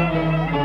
Música